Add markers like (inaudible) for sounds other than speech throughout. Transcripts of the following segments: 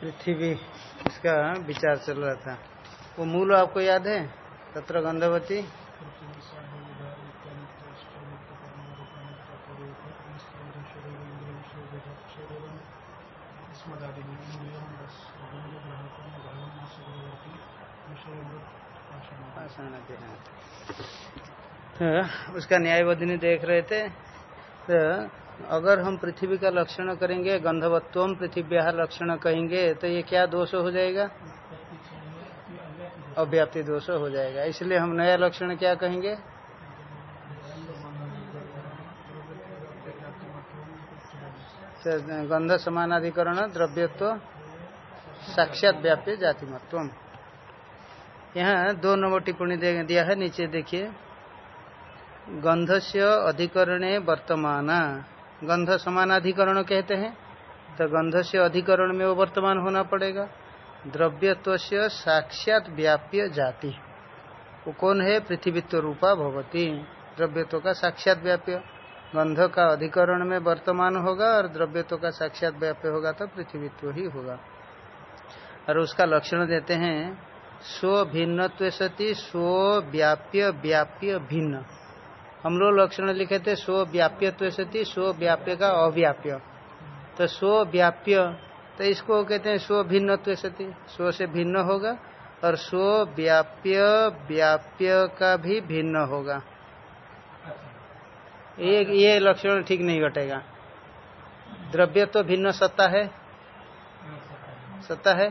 पृथ्वी इसका विचार चल रहा था। वो मूल आपको याद है? तत्र गंधवती। तो उसका न्यायवधिनी देख रहे थे। तो अगर हम पृथ्वी का लक्षण करेंगे गंधवत्व पृथ्वी लक्षण कहेंगे तो ये क्या दोष हो जाएगा? अव्याप्ति दोष हो जाएगा। इसलिए हम नया लक्षण क्या कहेंगे? गंध समानाधिकरण, द्रव्यत्व, साक्षात व्याप्य जातिमत्व यहाँ दो नंबर टिप्पणी दिया है, नीचे देखिए। गंध से अधिकरणे वर्तमान। गंध समानाधिकरण कहते हैं तो गंध से अधिकरण में वो वर्तमान होना पड़ेगा। द्रव्यत्व से साक्षात व्याप्य जाति। वो कौन है? पृथ्वीत्व रूपा भगवती द्रव्यत्व का साक्षात व्याप्य। गंध का अधिकरण में वर्तमान होगा और द्रव्यत्व का साक्षात व्याप्य होगा तो पृथ्वीत्व ही होगा। और उसका लक्षण देते हैं, स्व भिन्न सती, स्व व्याप्य व्याप्य भिन्न। हम लोग लक्षण लिखे थे स्व व्याप्य सती स्व व्याप्य का अव्याप्य। तो स्व व्याप्य तो इसको कहते हैं स्व भिन्न सती स्व से भिन्न होगा और स्व व्याप्य व्याप्य का भी भिन्न होगा। ये ये लक्षण ठीक नहीं घटेगा। द्रव्य तो भिन्न सत्ता है। सत्ता है।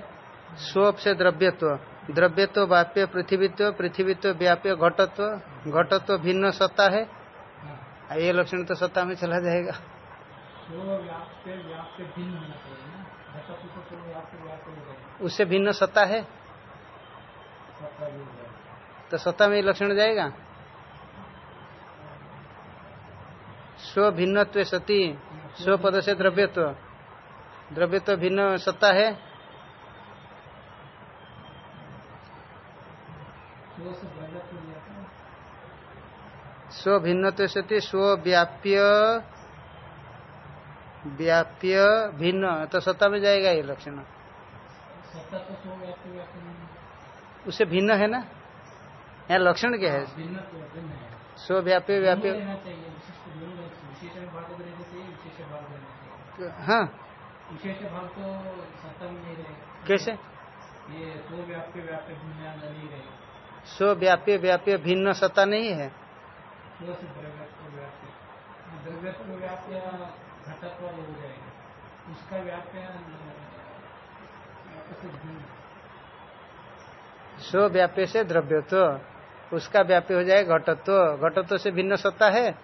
स्व से द्रव्यत्व। द्रव्यत्व व्याप्य पृथ्वीत्व पृथ्वीत्व, व्याप्य, घटत्व घटत्व भिन्न सत्ता है। ये लक्षण तो सत्ता में चला जाएगा। उससे भिन्न सत्ता है। तो सत्ता में लक्षण जाएगा। स्व भिन्नत्व सती, स्व पद से द्रव्यत्व। द्रव्यत्व भिन्न सत्ता है। स्व भिन्न सती स्व व्याप्य व्याप्य भिन्न। तो सत्ता में जाएगा ये लक्षण। उससे भिन्न है ना? यहाँ लक्षण क्या है? स्व व्याप्य व्याप्य। हाँ तो रहेगा कैसे? ये व्याप्य व्याप्य भिन्न नहीं रहेगा स्व व्याप्य व्याप्य भिन्न सत्ता नहीं है। स्व व्याप्य से द्रव्यत्व, उसका व्याप्य हो जाएगा घटत्व। घटत्व से भिन्न सत्ता है,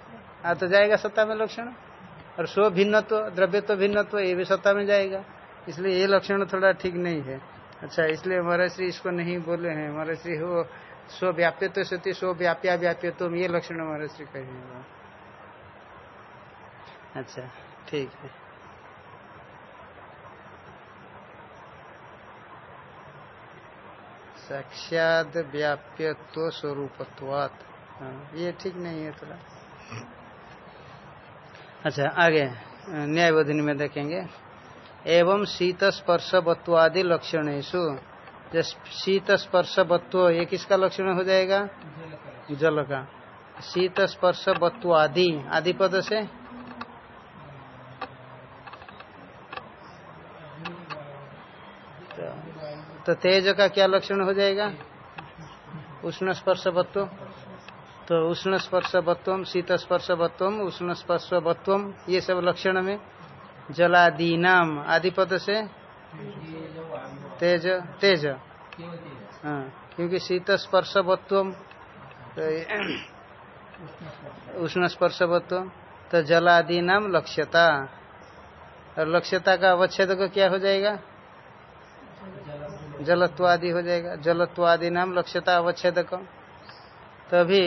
आ तो जाएगा सत्ता में लक्षण। और स्व भिन्न भिन्नत्व द्रव्यत्व भिन्नत्व, ये भी सत्ता में जाएगा। इसलिए ये लक्षण थोड़ा ठीक नहीं है। अच्छा इसलिए हमारा श्री इसको नहीं बोले हैं। हमारा श्री हो स्व व्याप्य तो सती स्व व्याप्या व्याप्य तो ये लक्षण हमारा श्री कहेंगे अच्छा ठीक है। साक्षात व्याप्यत्व स्वरूपत्वात। हाँ, ये ठीक नहीं है थोड़ा। अच्छा आगे न्यायवधिनी में देखेंगे। एवं शीत स्पर्श बत्वादि लक्षणेशु शीत स्पर्श बत्व ये किसका लक्षण हो जाएगा? जल का। शीत स्पर्श बत्वादि आदि आदि पद से? तो तेज का क्या लक्षण हो जाएगा? उष्ण स्पर्श बत्व तो उष्ण स्पर्श बत्व शीत स्पर्श बत्व उष्ण स्पर्श बत्व ये सब लक्षण में जलादीनाम आदि पद से? तेज तेज। हाँ क्योंकि शीत स्पर्श बत्व तो उष्ण स्पर्श बत्व तो जलादि नाम लक्ष्यता। और लक्ष्यता का अवच्छेद को क्या हो जाएगा? जलत्वादि हो जाएगा। जलत्वादि नाम लक्ष्यता अवच्छेद को तभी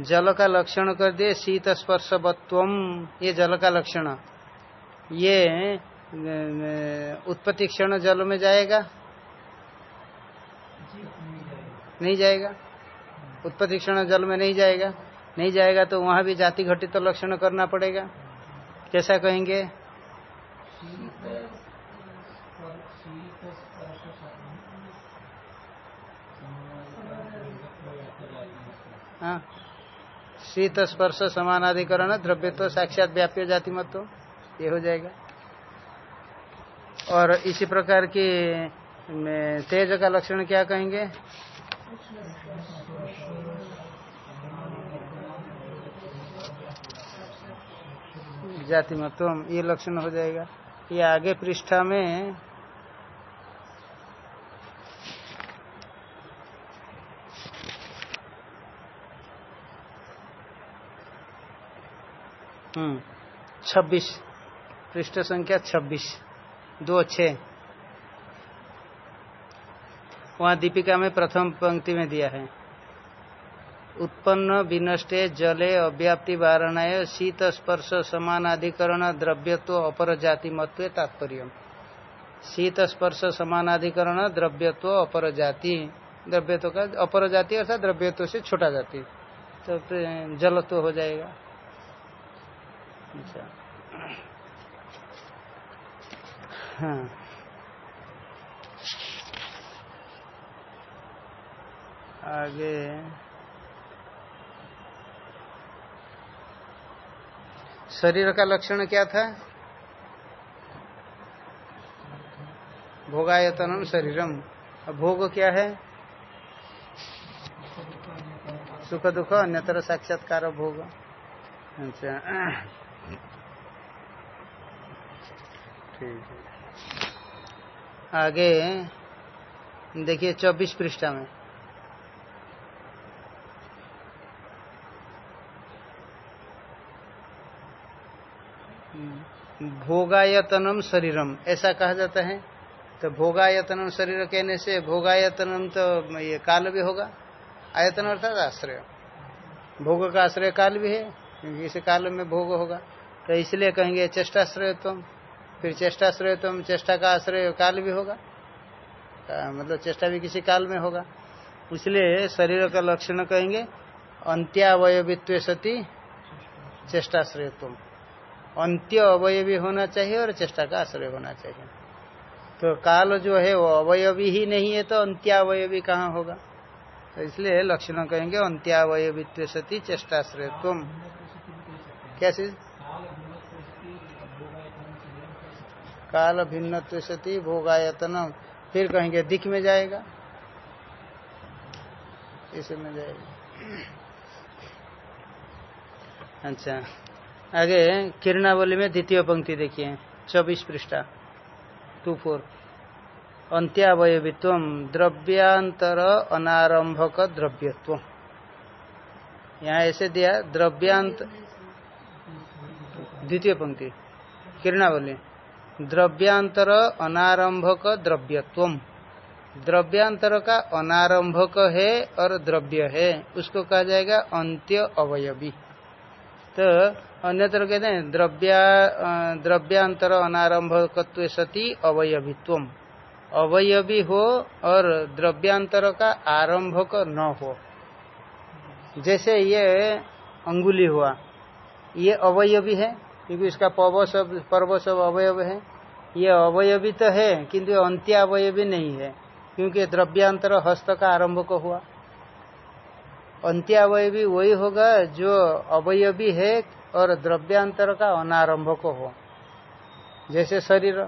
जल का लक्षण कर दिए शीत स्पर्श बत्वम ये जल का लक्षण। ये उत्पत्ति क्षण जल में जाएगा। नहीं जाएगा। उत्पत्ति क्षण जल में नहीं जाएगा। नहीं जाएगा तो वहाँ भी जाति घटित तो लक्षण करना पड़ेगा। कैसा कहेंगे? शीत स्पर्श समानाधिकरण हाँ। शीत, स्पर्श, समानाधिकरण द्रव्य तो साक्षात व्याप्य जाति मत तो ये हो जाएगा। और इसी प्रकार की तेज का लक्षण क्या कहेंगे? जाति मतम ये लक्षण हो जाएगा ये आगे पृष्ठा में हम्म छब्बीस, पृष्ठ संख्या छब्बीस, दो छ वहाँ दीपिका में प्रथम पंक्ति में दिया है। उत्पन्न, विनष्टे, जले, अव्याप्ति, वारणाय, शीत, स्पर्श, समानाधिकरण, द्रव्यत्व अपर जाति मत्व तात्पर्य। शीत, स्पर्श, समानाधिकरण, द्रव्यत्व अपर जाति द्रव्यत्व का अपर जाति अर्थात द्रव्यत्व से छोटा जाति। तो जलत्व हो जाएगा। अच्छा। हाँ। आगे। शरीर का लक्षण क्या था? भोगायतनम शरीरम। भोग क्या है? सुख दुख, अन्यतर साक्षात्कार भोग। अच्छा। ठीक है। आगे। देखिए, चौबीस पृष्ठा में। भोगायतनम शरीरम। ऐसा कहा जाता है। तो भोगायतनम शरीर कहने से भोगायतनम तो ये काल भी होगा। आयतन अर्थात आश्रय। भोग का आश्रय काल भी है, क्योंकि इस काल में भोग होगा। तो इसलिए कहेंगे चेष्टाश्रय तुम फिर चेष्टाश्रय तुम चेष्टा का आश्रय काल भी होगा। मतलब चेष्टा भी किसी काल में होगा। इसलिए शरीर का लक्षण कहेंगे, अंत्यावयवित्व सती चेष्टाश्रय तुम अंत्य अवयवी होना चाहिए और चेष्टा का आश्रय होना चाहिए। तो काल जो है वो अवयवी ही नहीं है तो अंत्यावयवी कहाँ होगा? तो इसलिए लक्षण कहेंगे, अंत्यावयवित्व सती चेष्टाश्रय तुम क्या चीज़? काल भिन्न सती भोगायतन फिर कहेंगे, दिख में जाएगा। इसमें जाएगा। अच्छा। आगे किरणावली में द्वितीय पंक्ति देखिए, चौबीस पृष्ठा, टू फोर। अंत्यावयवित्व द्रव्यांतर अनारंभक द्रव्यत्व। यहाँ ऐसे दिया, द्रव्यांत द्वितीय पंक्ति, किरणावली। द्रव्यांतर अनारंभक द्रव्यत्व। द्रव्यांतर का अनारंभक है और द्रव्य है, उसको कहा जाएगा अंत्य अवयवी। तो अन्यत्र कहते हैं, द्रव्या द्रव्यांतर अनारंभकत्व सती अवयवित्व अवयवी हो और द्रव्यांतर का आरंभक न हो। जैसे ये अंगुली हुआ, ये अवयवी है, क्योंकि इसका पव सब, पर्व सब अवयव है। ये अवयवी तो है, किंतु अंत्यावयवी नहीं है, क्योंकि द्रव्यांतर हस्त का आरंभ को हुआ। अंत्यावयवी वही होगा जो अवयवी है और द्रव्यांतर का अनारंभ को हो। जैसे शरीर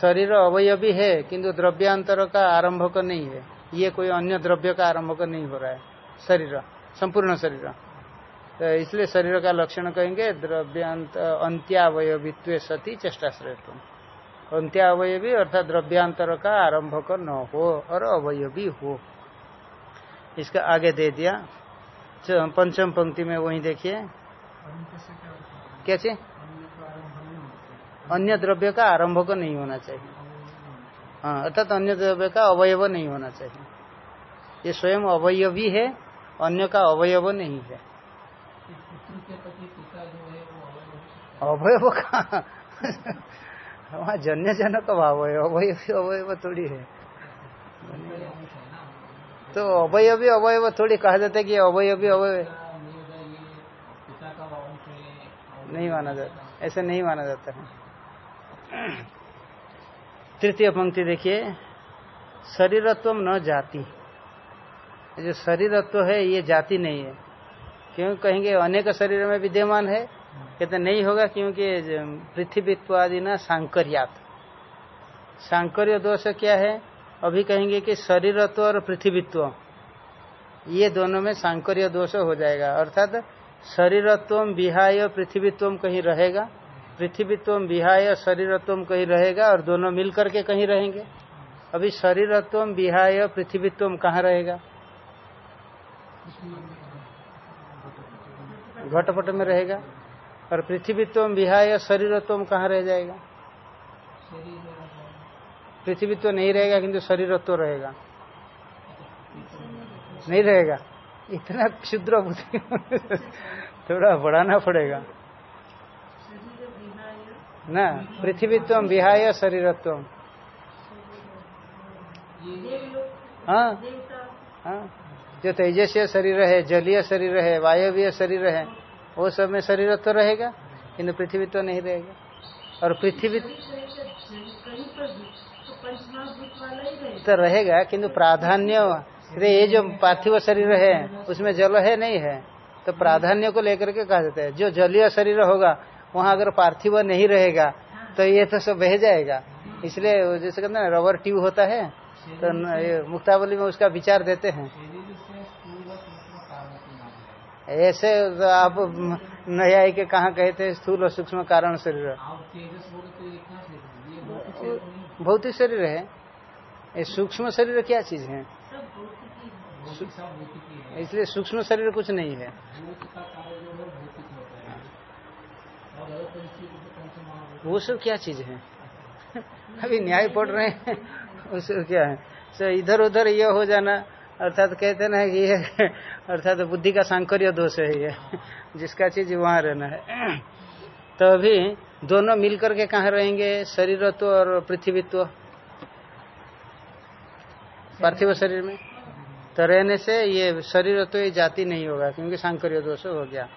शरीर अवयवी है, किंतु द्रव्यांतर का आरंभक नहीं है। ये कोई अन्य द्रव्य का आरंभक नहीं हो रहा है। शरीर, संपूर्ण शरीर। तो इसलिए शरीर का लक्षण कहेंगे, द्रव्यांत अंत्यावयवित्व सती चेष्टाश्रयत्व अंत्यावयवी अर्थात द्रव्यांतर का आरंभक न हो और अवयवी हो। इसका आगे दे दिया। पंचम पंक्ति में वही देखिए। कैसे अन्य द्रव्य का आरंभ को नहीं होना चाहिए। हाँ अर्थात अन्य द्रव्य का अवयव नहीं होना चाहिए। ये स्वयं अवयवी है, अन्य का अवयव नहीं है। अवयव का? (laughs) वहाँ जन्य जनक है, अवयव अवयव थोड़ी है। तो अवयवी अवयव, थोड़ी कहा जाता है कि अवयवी अवयव नहीं माना जाता, ऐसे नहीं माना जाता है। तृतीय पंक्ति देखिए शरीरत्व न जाति। जो शरीरत्व है, ये जाति नहीं है। क्यों? कहेंगे अनेक शरीर में विद्यमान है कहते नहीं होगा क्योंकि पृथ्वीत्व आदि ना सांकर्यात। सांकर्य दोष क्या है? अभी कहेंगे कि शरीरत्व और पृथ्वीत्व, ये दोनों में सांकर्य दोष हो जाएगा। अर्थात शरीरत्व विहाय पृथ्वीत्व कहीं रहेगा पृथ्वीत्व विहाय शरीरत्व कहीं रहेगा और दोनों मिलकर के कहीं रहेंगे। अभी शरीरत्व विहाय पृथ्वीत्व कहाँ रहेगा? घटपट में रहेगा और पृथ्वीत्व विहाय शरीरत्व कहाँ रह जाएगा? पृथ्वीत्व नहीं रहेगा, किंतु शरीरत्व रहेगा। नहीं रहेगा? इतना क्षुद्र बुद्धि (laughs) थोड़ा बढ़ाना पड़ेगा। ना पृथ्वीत्व विहाय शरीरत्व हाँ। हाँ। जो तेजस्वी शरीर है, जलीय शरीर है, वायवीय शरीर है, वो सब में शरीर तो रहेगा किन्तु पृथ्वी तो नहीं रहेगा। और पृथ्वी तो रहेगा, किंतु प्राधान्य ये जो पार्थिव शरीर है, उसमें जल है, नहीं है। तो प्राधान्य को लेकर के कहा जाता है, जो जलीय शरीर होगा, वहाँ अगर पार्थिव नहीं रहेगा तो ये तो सब बह जाएगा। इसलिए जैसे कहते हैं रबर ट्यूब होता है तो मुक्तावली में उसका विचार देते हैं। ऐसे तो आप नया के कहा कहते हैं स्थूल और सूक्ष्म कारण शरीर। भौतिक शरीर है। ये सूक्ष्म शरीर क्या चीज़ है? इसलिए सूक्ष्म शरीर कुछ नहीं है। वो सब क्या चीज़ है? अभी न्याय पढ़ रहे हैं। उसको क्या है? तो इधर उधर ये हो जाना। अर्थात तो कहते ना कि ये अर्थात तो बुद्धि का सांकर्य दोष है ये। जिसका चीज़ वहाँ रहना है। (clears throat) तो अभी दोनों मिलकर के कहा रहेंगे? शरीरत्व और पृथ्वीत्व। पार्थिव शरीर में? तो रहने से ये शरीरत्व ये जाति नहीं होगा, क्योंकि सांकर्य दोष हो गया।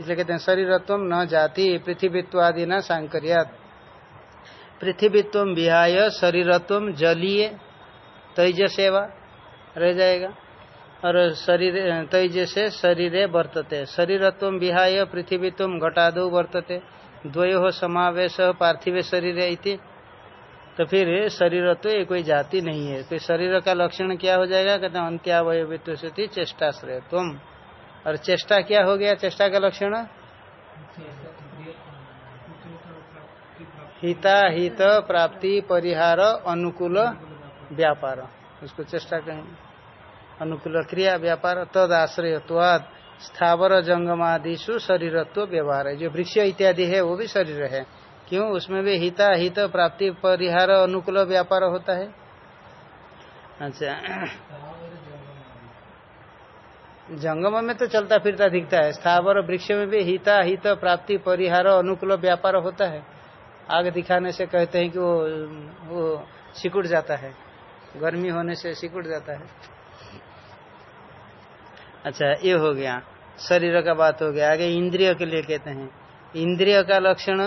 इसलिए कहते हैं शरीरत्व न जाति पृथ्वीत्व आदि न सांकर्यात। पृथ्वीत्व विहाय, शरीरत्व जलीय। तेज सेवा रह जाएगा। और शरीर तेज से शरीर वर्तते। शरीरत्व विहाय, पृथ्वीत्व घटादो वर्तते। द्वयो समावेश, पार्थिव शरीर इति। तो फिर शरीरत्व ये कोई जाति नहीं है। तो शरीर का लक्षण क्या हो जाएगा? कहते हैं अंत्यावयवित्व से चेष्टाश्रय तुम और चेष्टा क्या हो गया? चेष्टा का लक्षण? हिता, हित, प्राप्ति, परिहार, अनुकूल, व्यापार। उसको चेष्टा कहेंगे। अनुकूल क्रिया व्यापार तद आश्रयत्वाद स्थावर जंगमादिशु शरीरत्व व्यवहार। है जो वृक्ष इत्यादि है, वो भी शरीर है। क्यों? उसमें भी हिता, हित प्राप्ति, परिहार, अनुकूल व्यापार होता है। अच्छा। जंगम में तो चलता फिरता दिखता है। स्थावर वृक्ष में भी हिता, हित प्राप्ति, परिहार, अनुकूल व्यापार होता है। आग दिखाने से कहते हैं कि वो वो सिकुड़ जाता है। गर्मी होने से सिकुड़ जाता है। अच्छा ये हो गया। शरीर का बात हो गया। आगे इंद्रिय के लिए कहते हैं। इंद्रिय का लक्षण,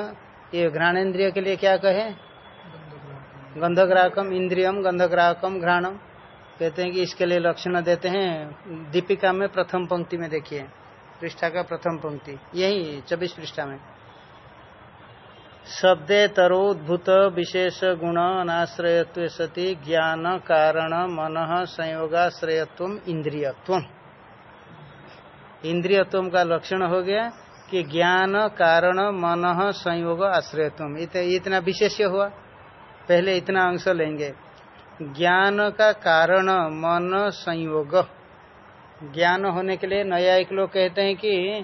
ये घ्राण इंद्रिय के लिए क्या कहे? गंधग्राहकम इंद्रियम, गंधग्राहकम घ्राणम। कहते हैं कि इसके लिए लक्षण देते हैं। दीपिका में प्रथम पंक्ति में देखिए। पृष्ठा का प्रथम पंक्ति। यही चौबीस पृष्ठा में। शब्दे तरोद्भूत विशेष गुण अनाश्रयत्व सती ज्ञान कारण मन संयोगाश्रयत्व इंद्रियत्व इंद्रियत्व का लक्षण हो गया कि ज्ञान कारण मन संयोग आश्रयत्व इतना विशेष हुआ। पहले इतना अंश लेंगे। ज्ञान का कारण मन संयोग। ज्ञान होने के लिए नया एक लोग कहते हैं कि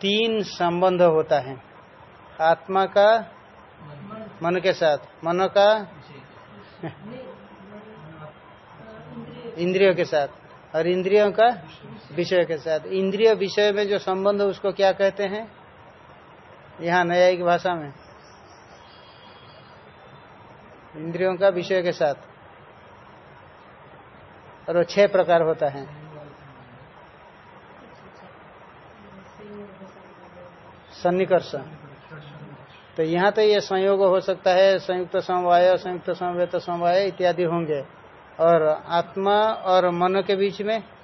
तीन संबंध होता है। आत्मा का मन के साथ। मन का इंद्रियों के साथ। और इंद्रियों का विषय के साथ। इंद्रिय विषय में जो संबंध, उसको क्या कहते हैं? यहाँ न्यायिक भाषा में। इंद्रियों का विषय के साथ। और छह प्रकार होता है। सन्निकर्ष। तो यहाँ तो ये संयोग हो सकता है, संयुक्त समवाय, संयुक्त समवेत समवाय इत्यादि होंगे। और आत्मा और मन के बीच में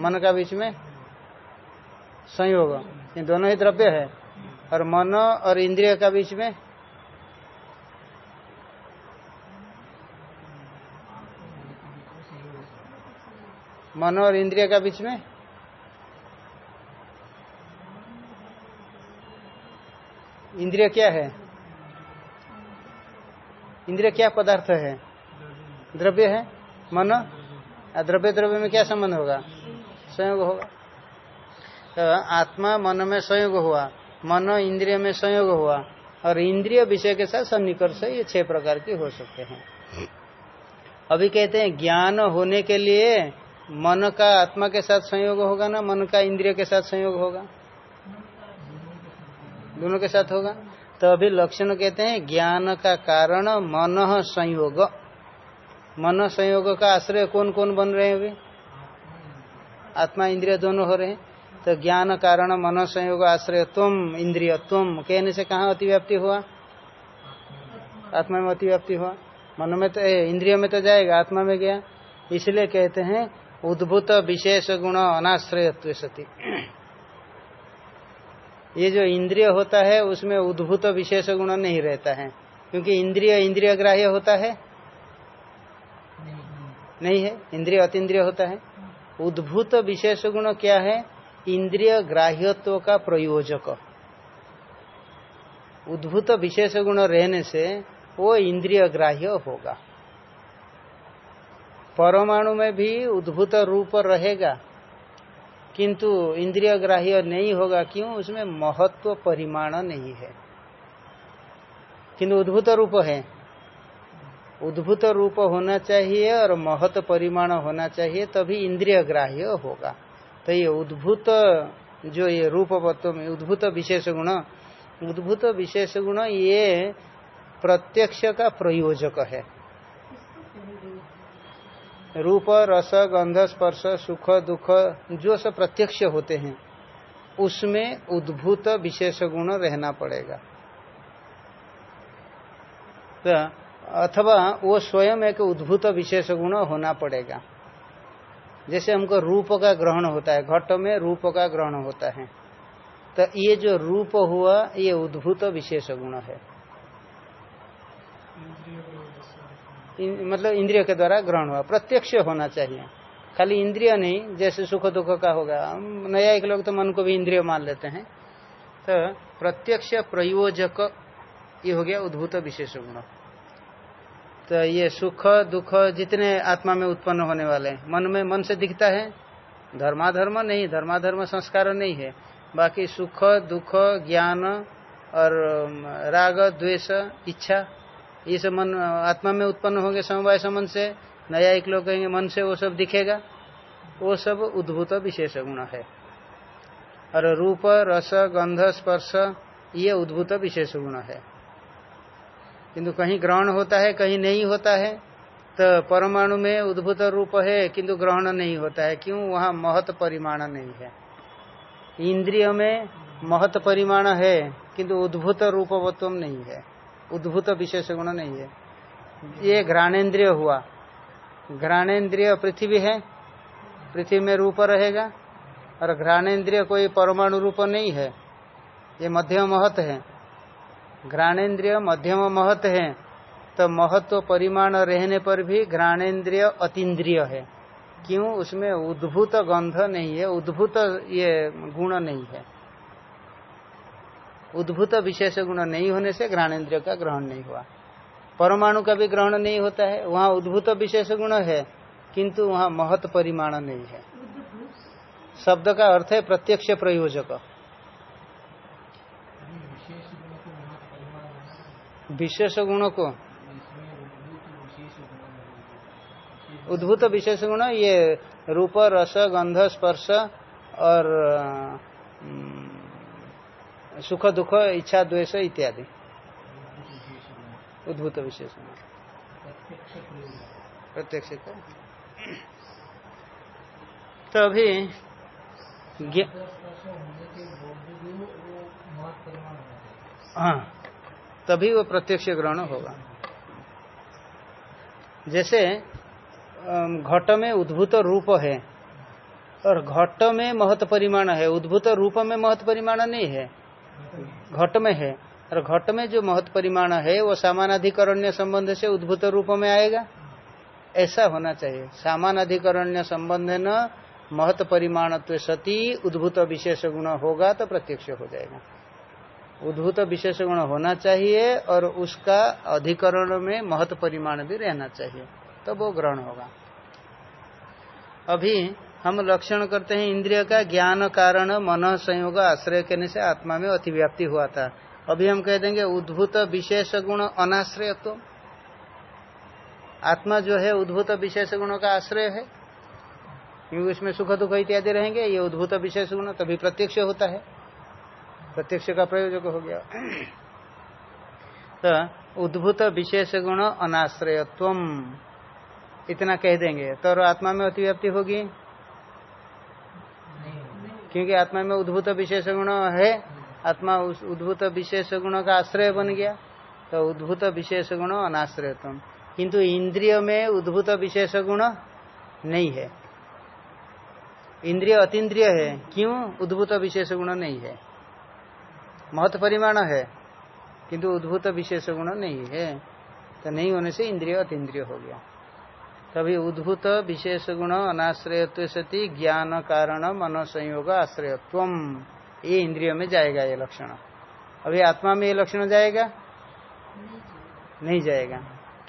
मन का बीच में संयोग। ये दोनों ही द्रव्य है। और मन और इंद्रिय का बीच में मन और इंद्रिय का बीच में इंद्रिय क्या है? इंद्रिय क्या पदार्थ है? द्रव्य है। मन? द्रव्य द्रव्य में क्या संबंध होगा? संयोग होगा। तो आत्मा मन में संयोग हुआ, मन इंद्रिय में संयोग हुआ, और इंद्रिय विषय के साथ सन्निकर्ष ये छह प्रकार की हो सकते हैं। अभी कहते हैं, ज्ञान होने के लिए मन का आत्मा के साथ संयोग होगा ना? मन का इंद्रिय के साथ संयोग होगा? दोनों के साथ होगा? तो अभी लक्षण कहते हैं, ज्ञान का कारण मन संयोग। मन संयोग का आश्रय कौन कौन बन रहे हैं अभी? आत्मा इंद्रिय दोनों हो रहे हैं। तो ज्ञान कारण मन संयोग आश्रय, तुम इंद्रिय, तुम। कहने से कहा अतिव्याप्ति हुआ? आत्मा में अतिव्याप्ति हुआ। मन में तो इंद्रिय में तो जाएगा, आत्मा में गया। इसलिए कहते हैं, उद्भूत विशेष गुण अनाश्रय सती। ये जो इंद्रिय होता है, उसमें उद्भूत विशेष गुण नहीं रहता है। क्योंकि इंद्रिय इंद्रिय ग्राह्य होता है? नहीं है। इंद्रिय अतिद्रिय होता है। उद्भूत विशेष गुण क्या है? इंद्रिय ग्राह्यत्व का प्रयोजक। उद्भूत विशेष गुण रहने से वो इंद्रिय ग्राह्य होगा। परमाणु में भी उद्भूत रूप रहेगा, किंतु इंद्रिय ग्राह्य नहीं होगा क्यों? उसमें महत्व परिमाण नहीं है। किंतु उद्भूत रूप है। उद्भूत रूप होना चाहिए और महत परिमाण होना चाहिए, तभी इंद्रिय ग्राह्य होगा। तो ये उद्भूत जो ये रूप में उद्भूत विशेष गुण, उद्भूत विशेष गुण ये प्रत्यक्ष का प्रयोजक है। रूप, रस, गंध, स्पर्श, सुख, दुख जो सब प्रत्यक्ष होते हैं, उसमें उद्भूत विशेष गुण रहना पड़ेगा। तो अथवा वो स्वयं एक उद्भूत विशेष गुण होना पड़ेगा। जैसे हमको रूप का ग्रहण होता है घट में रूप का ग्रहण होता है। तो ये जो रूप हुआ ये उद्भूत विशेष गुण है। इन, मतलब इंद्रिय के द्वारा ग्रहण हुआ। प्रत्यक्ष होना चाहिए। खाली इंद्रिय नहीं जैसे सुख दुख का होगा। नया एक लोग तो मन को भी इंद्रिय मान लेते हैं। तो प्रत्यक्ष प्रयोजक ये हो गया उद्भूत विशेष गुण। तो ये सुख, दुख जितने आत्मा में उत्पन्न होने वाले मन में मन से दिखता है। धर्माधर्म नहीं, धर्माधर्म संस्कार नहीं है। बाकी सुख, दुख, ज्ञान और राग, द्वेष, इच्छा, ये सब मन, आत्मा में उत्पन्न होंगे समवाय समन से। नया एक लोग कहेंगे, मन से वो सब दिखेगा। वो सब उद्भूत विशेष गुण है। और रूप, रस, गंध, स्पर्श, ये उद्भूत विशेष गुण है। किंतु कहीं ग्रहण होता है, कहीं नहीं होता है तो परमाणु में उद्भूत रूप है, किंतु ग्रहण नहीं होता है। क्यों? वहाँ महत परिमाण नहीं है। इंद्रिय में महत परिमाण है, किंतु उद्भूत रूपवत्व नहीं है। उद्भूत विशेष गुण नहीं है। ये घ्राणेन्द्रिय हुआ। घ्राणेन्द्रिय पृथ्वी है, पृथ्वी में रूप रहेगा, और घ्राणेन्द्रिय कोई परमाणु रूप नहीं है। ये मध्यम महत है। घ्राणेन्द्रिय मध्यम महत्व है तो महत्व परिमाण रहने पर भी घ्राणेन्द्रिय अतीन्द्रिय है। क्यों? उसमें उद्भूत गंध नहीं है, उद्भूत ये गुण नहीं है। उद्भूत विशेष गुण नहीं होने से घ्राणेन्द्रिय का ग्रहण नहीं हुआ। परमाणु का भी ग्रहण नहीं होता है, वहाँ उद्भूत विशेष गुण है, किंतु वहाँ महत्व परिमाण नहीं है। शब्द का अर्थ है प्रत्यक्ष प्रयोजक। विशेष गुण को? उद्भूत विशेष गुण ये रूप रस गंध स्पर्श और सुख दुख इच्छा द्वेष इत्यादि। उद्भूत विशेष गुण। प्रत्यक्ष तो अभी हाँ। तभी वो प्रत्यक्ष ग्रहण होगा। जैसे घट में उद्भूत रूप है और घट में महत्व परिमाण है। उद्भूत रूप में महत्व परिमाण नहीं है। घट में है। और घट में जो महत्व परिमाण है, वो सामानाधिकरण्य संबंध से उद्भूत रूप में आएगा। ऐसा होना चाहिए। सामानाधिकरण्य संबंध न महत्व परिमाण सती उद्भूत विशेष गुण होगा तो प्रत्यक्ष हो जाएगा। उद्भूत विशेष गुण होना चाहिए और उसका अधिकरण में महत्व परिमाण भी रहना चाहिए। तो वो ग्रहण होगा। अभी हम लक्षण करते हैं, इंद्रिय का ज्ञान कारण मन संयोग आश्रय करने से आत्मा में अतिव्याप्ति हुआ था। अभी हम कह देंगे उद्भूत विशेष गुण अनाश्रय तो। आत्मा जो है उद्भूत विशेष गुणों का आश्रय है। क्योंकि उसमें सुख दुख इत्यादि रहेंगे, ये उद्भूत विशेष गुण तभी प्रत्यक्ष होता है। प्रत्यक्ष का प्रयोजक हो गया। तो उद्भूत विशेष गुण अनाश्रयत्व इतना कह देंगे। तो आत्मा में अतिव्याप्ति होगी? क्योंकि आत्मा में उद्भूत विशेष गुण है, आत्मा उस उद्भूत विशेष गुण का आश्रय बन गया। तो उद्भूत विशेष गुण अनाश्रयत्व किंतु इंद्रिय में उद्भूत विशेष गुण नहीं है। इंद्रिय अतीन्द्रिय है, क्यों? उद्भूत विशेष गुण नहीं है। महत्व परिमाण है, किंतु उद्भूत विशेष गुण नहीं है। तो नहीं होने से इंद्रिय अतीन्द्रिय हो गया। तभी उद्भूत विशेष गुण, अनाश्रयत्व सती, ज्ञान कारण मन संयोग आश्रयत्व ये इंद्रियों में जाएगा ये लक्षण। अभी आत्मा में ये लक्षण जाएगा? नहीं जाएगा।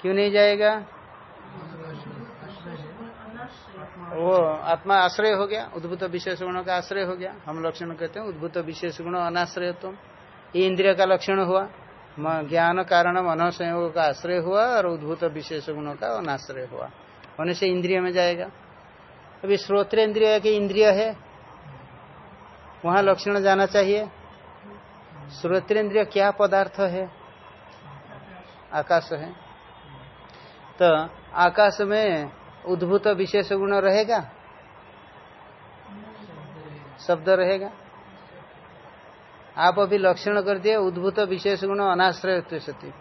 क्यों नहीं जाएगा? वो आत्मा आश्रय हो गया, उद्भूत विशेष गुणों का आश्रय हो गया। हम लक्षण कहते हैं उद्भूत विशेष गुण अनाश्रय तो ये इंद्रिय का लक्षण हुआ ज्ञान कारण मन संयोग का आश्रय हुआ और उद्भूत विशेष गुणों का अनाश्रय हुआ। होने से इंद्रिय में जाएगा। अभी श्रोत्र इंद्रिय की इंद्रिय है, वहाँ लक्षण जाना चाहिए। श्रोत्र क्या पदार्थ है? आकाश है। तो आकाश में उद्भूत विशेष गुण रहेगा? शब्द रहेगा। आप अभी लक्षण कर दिए, उद्भूत विशेष गुण अनाश्रय सती।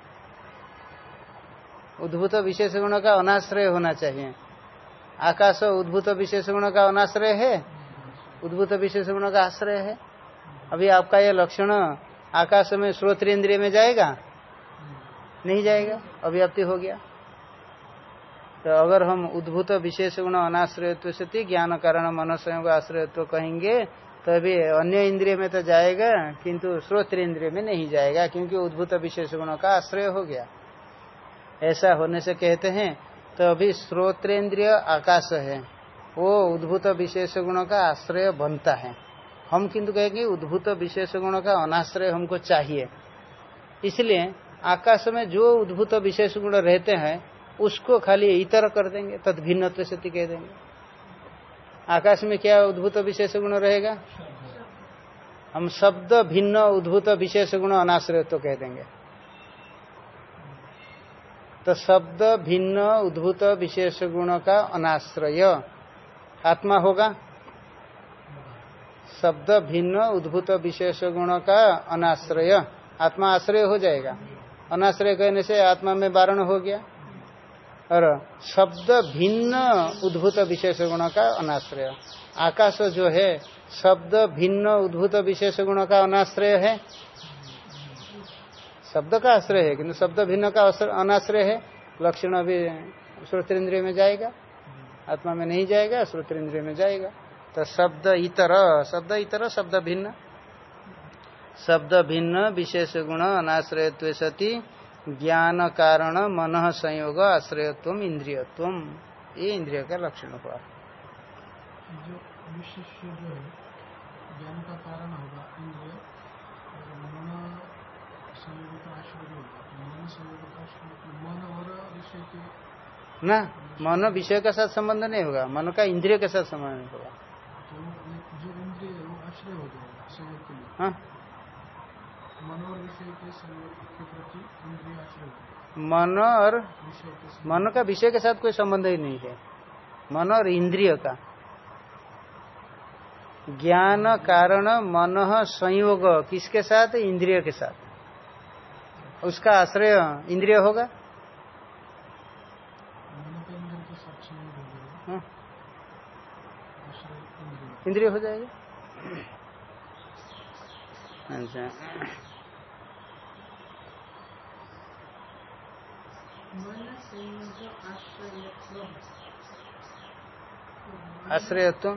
उद्भूत विशेष गुण का अनाश्रय होना चाहिए। आकाश उद्भूत विशेष गुण का अनाश्रय है? उद्भूत विशेष गुण का आश्रय है? अभी आपका यह लक्षण आकाश में श्रोत्र इंद्रिय में जाएगा? नहीं जाएगा? अभिव्याप्ति हो गया। तो अगर हम उद्भूत विशेष गुण अनाश्रयत्व से ज्ञान कारण मन संयोग आश्रयत्व कहेंगे तो अभी अन्य इंद्रिय में तो जाएगा, किंतु श्रोत्र इंद्रिय में नहीं जाएगा, क्योंकि उद्भूत विशेष गुणों का आश्रय हो गया। ऐसा होने से कहते हैं तो अभी श्रोत्रेन्द्रिय आकाश है, वो उद्भूत विशेष गुणों का आश्रय बनता है। हम किंतु कहेंगे उद्भूत विशेष गुणों का अनाश्रय हमको चाहिए। इसलिए आकाश में जो उद्भूत विशेष गुण रहते हैं, उसको खाली इतर कर देंगे, तद भिन्न सती कह देंगे। आकाश में क्या उद्भूत विशेष गुण रहेगा? हम शब्द भिन्न उद्भूत विशेष गुण अनाश्रय तो कह देंगे। तो शब्द भिन्न उद्भूत विशेष गुण का अनाश्रय। आत्मा होगा? शब्द भिन्न उद्भूत विशेष गुण का अनाश्रय। आत्मा आश्रय हो जाएगा। अनाश्रय कहने से आत्मा में वारण हो गया। और शब्द भिन्न उद्भूत विशेष गुण का अनाश्रय। आकाश जो है, शब्द भिन्न उद्भूत विशेष गुण का अनाश्रय है। शब्द का आश्रय है, किंतु शब्द भिन्न का अनाश्रय है। लक्षण अभी श्रोतेन्द्रिय में जाएगा। आत्मा में नहीं जाएगा श्रोतेन्द्रिय में जाएगा। तो शब्द इतर शब्द इतर, शब्द भिन्न। शब्द भिन्न, विशेष गुण अनाश्रय सती। ज्ञान कारण मन संयोग आश्रयत्व इंद्रियत्व ये इंद्रिय का लक्षण हुआ। जो विशिष्य जो है ज्ञान का कारण होगा इंद्रिय मन संयोग का आश्रय होगा। मन संयोग का आश्रय मन और विषय के ना मन विषय के साथ संबंध नहीं होगा। मन का इंद्रिय के साथ संबंध होगा। तो जो इंद्रिय है वो आश्रय हो जाएगा संयोग के लिए। हाँ। मन और मन का विषय के साथ कोई संबंध ही नहीं है। मन और इंद्रिय का। ज्ञान कारण मन संयोग किसके साथ? इंद्रिय के साथ। उसका आश्रय इंद्रिय होगा। हाँ। इंद्रिय हो जाएगा। अच्छा। आश्रयत्व।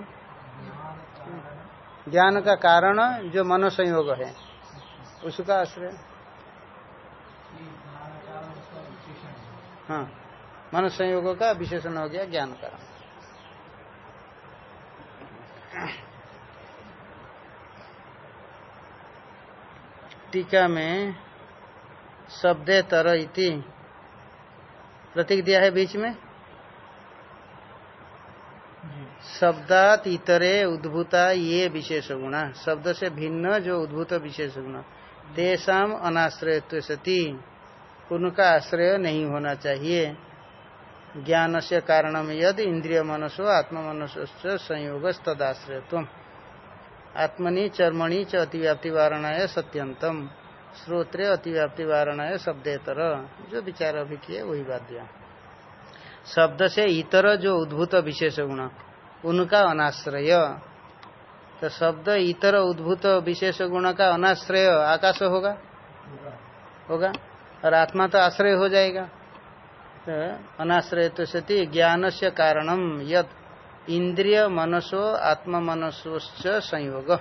ज्ञान का कारण जो मनो संयोग है, उसका आश्रय। हाँ मन संयोग का विशेषण हो गया ज्ञान कारण टीका में शब्दे तर इति प्रतीक दिया है बीच में? शब्दात इतरे उद्भूता ये विशेष गुणा। शब्द से भिन्न जो उद्भूत विशेष गुण। तेषाम अनाश्रय सती। उनका आश्रय नहीं होना चाहिए। ज्ञान से कारण में यद इंद्रिय मनसो आत्म मनसो संयोग तदाश्रय तुम आत्मनि चर्मणि च अतिव्याप्ति वारणा सत्यंतम श्रोत्रे अतिव्याप्ति वारणा शब्देतर। जो विचार अभी किए, वही बात दिया। शब्द से इतर जो उद्भूत विशेष गुण, उनका अनाश्रय। तो शब्द इतर उद्भूत विशेष गुण का अनाश्रय आकाश होगा? होगा। और आत्मा तो आश्रय हो जाएगा। तो अनाश्रय तो सती ज्ञान से कारणम यद इंद्रिय मनसो, आत्मा मनसो संयोग।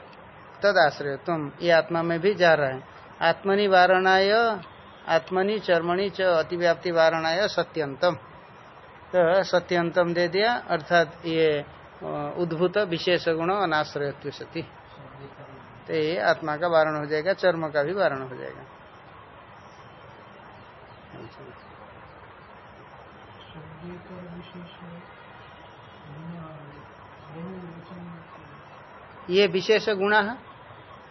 तद आश्रय तुम ये आत्मा में भी जा रहा है। आत्मनि वारणाय, आत्मनि चर्मणि च अतिव्याप्ति वारणाय सत्यंतम। तो सत्यंतम दे दिया, अर्थात ये उद्भूत विशेष गुण अनाश्रय सती तो ये आत्मा का वारण हो जाएगा, चर्म का भी वारण हो जाएगा। ये विशेष गुण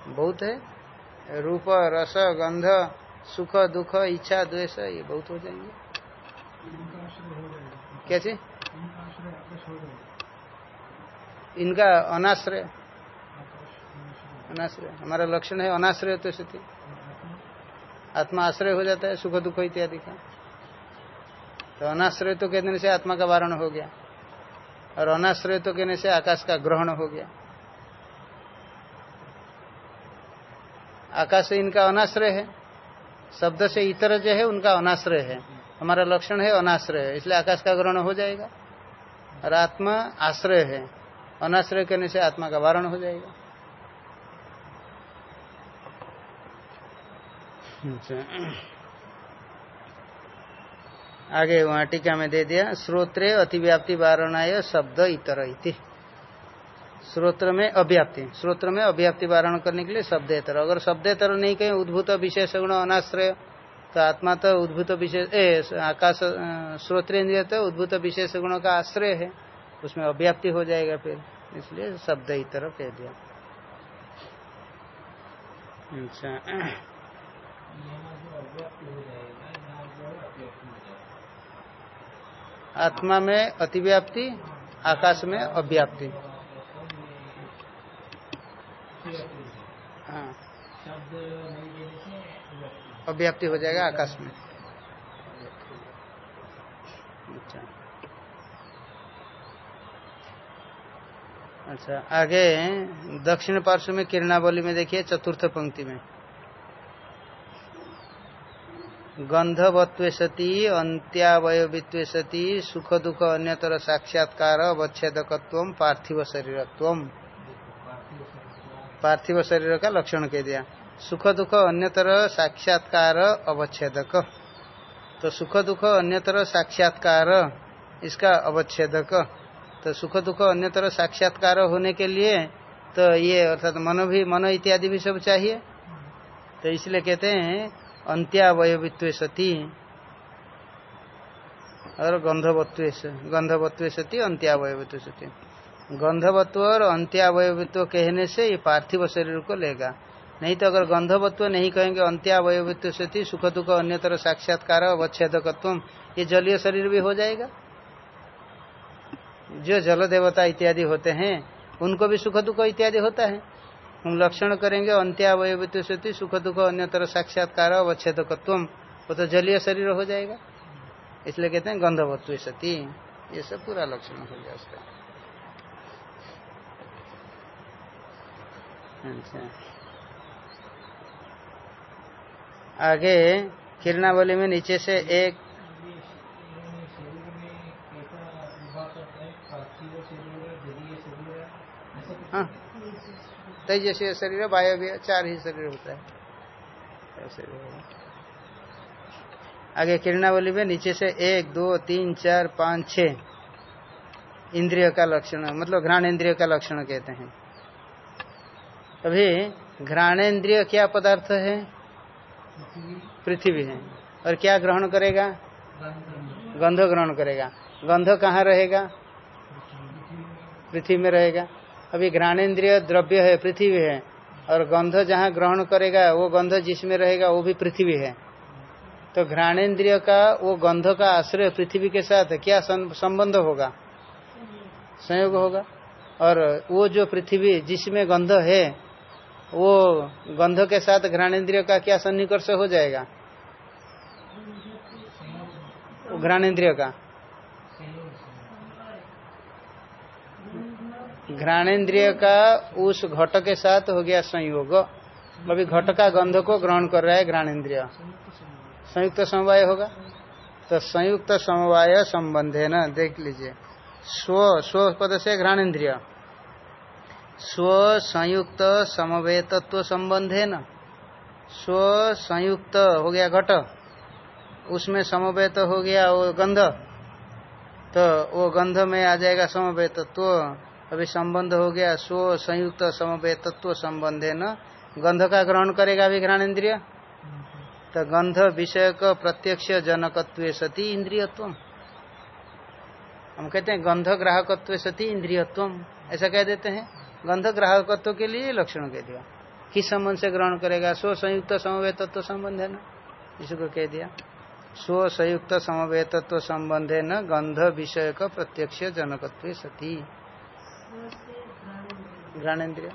बहुत है। रूप, रस, गंध, सुख, दुख, इच्छा, द्वेष, ये बहुत हो जाएँगे। कैसे? इनका अनाश्रय। अनाश्रय। हमारा लक्षण है अनाश्रय तो स्थिति। आत्मा आश्रय हो जाता है, सुख, दुख इत्यादि का। तो अनाश्रय तो कहने से आत्मा का वारण हो गया। और अनाश्रय तो कहने से आकाश का ग्रहण हो गया। आकाश इनका अनाश्रय है। शब्द से इतर जो है, उनका अनाश्रय है। हमारा लक्षण है अनाश्रय, इसलिए आकाश का ग्रहण हो जाएगा और आत्मा आश्रय है। अनाश्रय करने से आत्मा का वारण हो जाएगा। अच्छा। आगे वहाँ टीका में दे दिया, श्रोत्रे अतिव्याप्ति वारणाय शब्द इतर इति। श्रोत्र में अव्याप्ति। श्रोत्र में अव्याप्ति वारण करने के लिए शब्देतर। अगर शब्देतर नहीं कहें, उद्भूत विशेष गुण, अनाश्रय तो आत्मा तो उद्भूत विशेष आकाश श्रोत्रेन्द्रिय तो उद्भूत विशेष गुणों का आश्रय है। उसमें अव्याप्ति हो जाएगा फिर। इसलिए शब्द ही तरफ़ कह दिया। अच्छा। आत्मा में अतिव्याप्ति, आकाश में अव्याप्ति। हाँ। अव्याप्ति हो जाएगा आकाश में। अच्छा। अच्छा आगे दक्षिण पार्श्व में किरणावली में देखिए चतुर्थ पंक्ति में। गंधवत्व सती अंत्यावयवित्व सती सुख दुख अन्यतर साक्षात्कार अवच्छेदकत्व पार्थिव शरीरत्व। पार्थिव शरीर का लक्षण कह दिया। सुख दुख अन्यतर साक्षात्कार अवच्छेदक। तो सुख दुख अन्यतर साक्षात्कार, इसका अवच्छेदक। तो सुख दुख अन्यतर साक्षात्कार होने के लिए तो ये अर्थात मनो भी, मनो इत्यादि भी सब चाहिए। तो इसलिए कहते हैं अंत्यावयवित्व सती और गंधवत्व गंधवत्व सती अंत्यावयवित्व सती गंधवत्व और अंत्यावयवित्व कहने से ये पार्थिव शरीर को लेगा। नहीं तो अगर गंधवत्व नहीं कहेंगे, अंत्यावयवित्व सती सुख दुख अन्यतर साक्षात्कार अवच्छेदकत्व ये जलीय शरीर भी हो जाएगा। जो जल देवता इत्यादि होते हैं, उनको भी सुख दुख इत्यादि होता है। हम लक्षण करेंगे अंत्यावयवित सती सुख दुख अन्यतर साक्षात्कार अवच्छेदकत्व वो तो जलीय शरीर हो जाएगा। इसलिए कहते हैं गंधवत्व सती। ये सब पूरा लक्षण हो गया उसका। अच्छा। आगे किरणावली में नीचे से एक हाँ तेजस्वी शरीर वायव्य चार ही शरीर होता है। आगे किरणावली में नीचे से एक, दो, तीन, चार, पाँच छ इंद्रिय का लक्षण मतलब घ्राण इंद्रिय का लक्षण कहते हैं। अभी घ्राणेन्द्रिय क्या पदार्थ है? पृथ्वी है। और क्या ग्रहण करेगा? गंध ग्रहण करेगा। गंध कहाँ रहेगा? पृथ्वी में रहेगा। अभी घ्राणेन्द्रिय द्रव्य है, पृथ्वी है। और गंध जहाँ ग्रहण करेगा, वो गंध जिसमें रहेगा, वो भी पृथ्वी है। तो घ्राणेन्द्रिय का, वो गंध का आश्रय पृथ्वी के साथ क्या संबंध होगा? संयोग होगा। और वो जो पृथ्वी जिसमें गंध है वो गंध के साथ घ्राणेन्द्रिय का क्या सन्निकर्ष हो जाएगा? घ्राणेन्द्रिय का। घ्राणेन्द्रिय का उस घट के साथ हो गया संयोग। अभी घट का गंध को ग्रहण कर रहा है घ्राणेन्द्रिय। संयुक्त समवाय होगा? तो संयुक्त समवाय संबंध है ना, देख लीजिए। स्व स्व पद से घ्राणेन्द्रिय। स्व संयुक्त समवेतत्व संबंध है ना। स्व संयुक्त हो गया घट। उसमें समवेत हो गया वो गंध। तो वो गंध में आ जाएगा समवेतत्व। अभी संबंध हो गया स्व संयुक्त समवेतत्व संबंध है न। गंध का ग्रहण करेगा अभी घ्राणेन्द्रिय तो गंध विषय का प्रत्यक्ष जनकत्व सती इंद्रियत्व हम कहते हैं गंध ग्राहकत्व सती इंद्रियत्व ऐसा कह देते हैं। गंध ग्राहकत्व के लिए लक्षण कह दिया। किस संबंध से ग्रहण करेगा? स्व संयुक्त समवे तत्व संबंध है ना? इसको कह दिया। स्व संयुक्त समवेतत्व संबंध है न? गंध विषय का प्रत्यक्ष जनकत्व सती। घ्राणेन्द्रिय।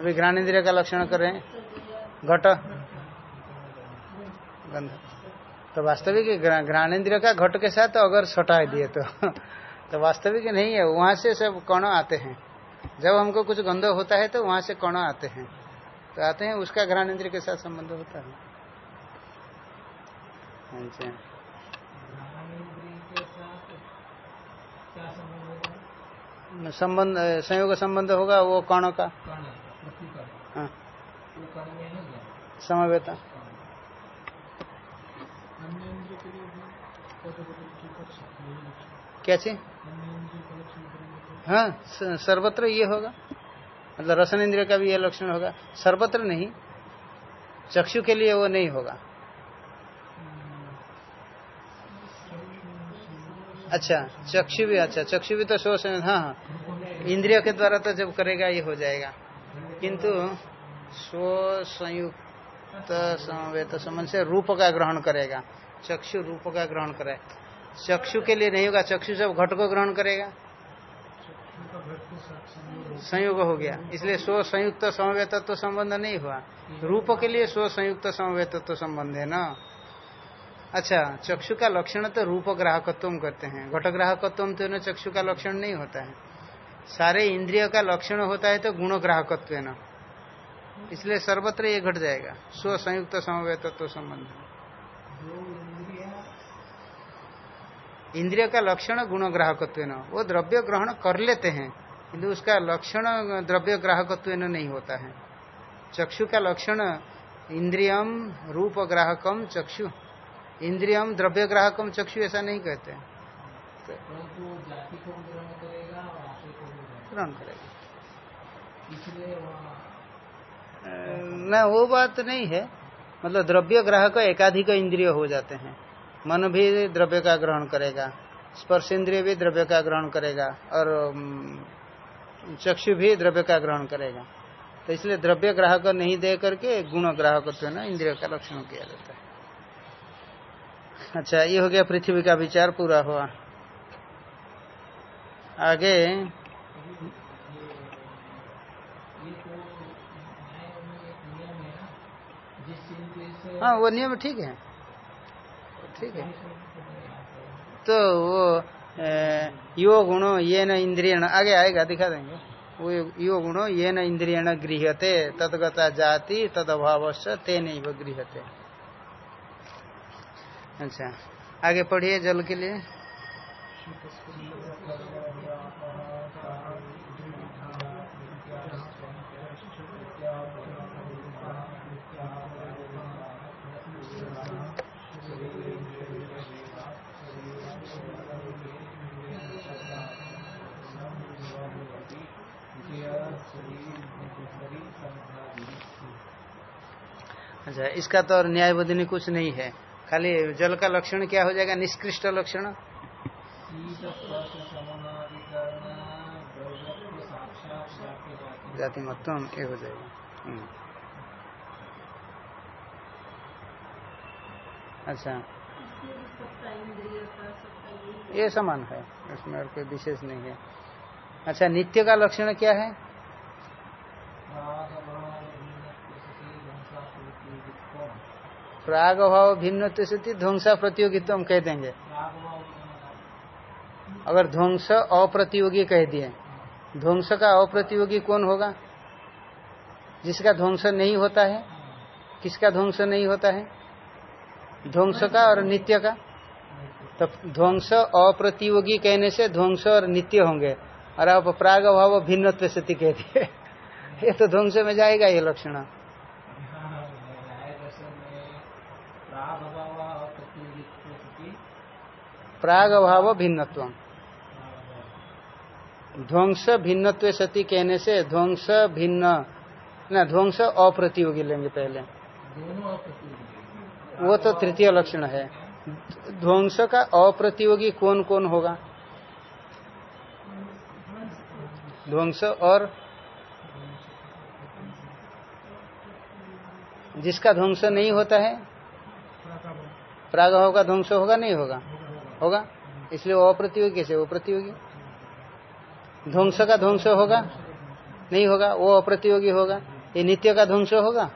अभी घ्राणेन्द्रिय का लक्षण करें घट। गंध। तो वास्तविक घ्राणेन्द्रिय का घट के साथ अगर सटा दिए तो। (laughs) तो वास्तविक नहीं है। वहाँ से सब कण आते हैं। जब हमको कुछ गंध होता है तो वहाँ से कण आते हैं। तो आते हैं उसका घ्राणेन्द्रिय के साथ संबंध होता है। अच्छा संबंध संयोग संबंध होगा वो कण का। हाँ। समवेता। क्या चीज़? हाँ सर्वत्र ये होगा। मतलब रसन इंद्रिय का भी ये लक्षण होगा। सर्वत्र नहीं, चक्षु के लिए वो नहीं होगा। अच्छा चक्षु भी अच्छा चक्षु भी तो सोच हाँ। हाँ इंद्रिय के द्वारा तो जब करेगा, ये हो जाएगा। किंतु स्व संयुक्त समवेत संबंध से रूप का ग्रहण करेगा। चक्षु रूप का ग्रहण करे। चक्षु के लिए नहीं होगा, चक्षु जब घट को ग्रहण करेगा। संयोग हो गया। इसलिए स्व संयुक्त समवेतत्व तो संबंध नहीं हुआ। रूप के लिए स्व संयुक्त समवेतत्व तो संबंध है ना? अच्छा चक्षु का लक्षण तो रूप ग्राहकत्व करते हैं। घट ग्राहकत्व तो ना चक्षु का लक्षण नहीं होता है। सारे इंद्रिय का लक्षण होता है तो गुण ग्राहकत्व न? इसलिए सर्वत्र ये घट जाएगा। स्व संयुक्त समवे तत्व संबंध। इंद्रिय का लक्षण गुण ग्राहकत्व न? वो द्रव्य ग्रहण कर लेते हैं। किंतु उसका लक्षण द्रव्य ग्राहकत्व नहीं होता है। चक्षु का लक्षण इंद्रियम रूप ग्राहकम चक्षु। इंद्रियम द्रव्य ग्राहकम चक्षु ऐसा नहीं कहते। ग्रहण करेगा न वो बात नहीं है। मतलब द्रव्य ग्राहक एकाधिक इंद्रिय हो जाते हैं। मन भी द्रव्य का ग्रहण करेगा स्पर्श इंद्रिय भी द्रव्य का ग्रहण करेगा और चक्षु भी द्रव्य का ग्रहण करेगा। तो इसलिए द्रव्य ग्राहक नहीं दे करके गुण ग्राहक तो ना इंद्रिय का लक्षण किया जाता है। अच्छा ये हो गया पृथ्वी का विचार पूरा हुआ। आगे। हाँ वो नियम ठीक है। ठीक है। तो वो यो गुणो ये न इंद्रियण। आगे आएगा, दिखा देंगे। वो यो गुणो ये न इंद्रियण गृहते तदगता जाति तद अभाव ते नहीं गृहते अच्छा आगे पढ़िए जल के लिए। अच्छा इसका तो और न्याय बोधनी कुछ नहीं है। खाली जल का लक्षण क्या हो जाएगा? निष्कृष्ट लक्षण? जाति मतम ये हो जाएगा। हम्म। अच्छा। ये समान है। इसमें और कोई विशेष नहीं है। अच्छा नित्य का लक्षण क्या है? प्राग भाव भिन्न सती ध्वंसा प्रतियोगित्व हम कह देंगे। अगर ध्वंस अप्रतियोगी कह दिए, ध्वंस का अप्रतियोगी कौन होगा? जिसका ध्वंस नहीं होता है, किसका ध्वंस नहीं होता है? ध्वंस का और नित्य का। तो ध्वंस अप्रतियोगी कहने से ध्वंस और नित्य होंगे, और आप प्राग भाव भिन्न सती कह दिए। (laughs) ये तो ध्वंस में जाएगा ये लक्षण। प्राग भाव भिन्नत्व ध्वंस भिन्नत्व सती कहने से ध्वंस भिन्न ना ध्वंस अप्रतियोगी लेंगे पहले। वो तो तृतीय लक्षण है। ध्वंस का अप्रतियोगी कौन कौन होगा? ध्वंस और जिसका ध्वंस नहीं होता है प्रागभाव का ध्वंस होगा नहीं होगा? होगा? इसलिए वो अप्रतियोगी कैसे? वो प्रतियोगी ध्वंस का ध्वंस होगा? नहीं होगा? वो अप्रतियोगी होगा? ये नित्य का ध्वंस होगा?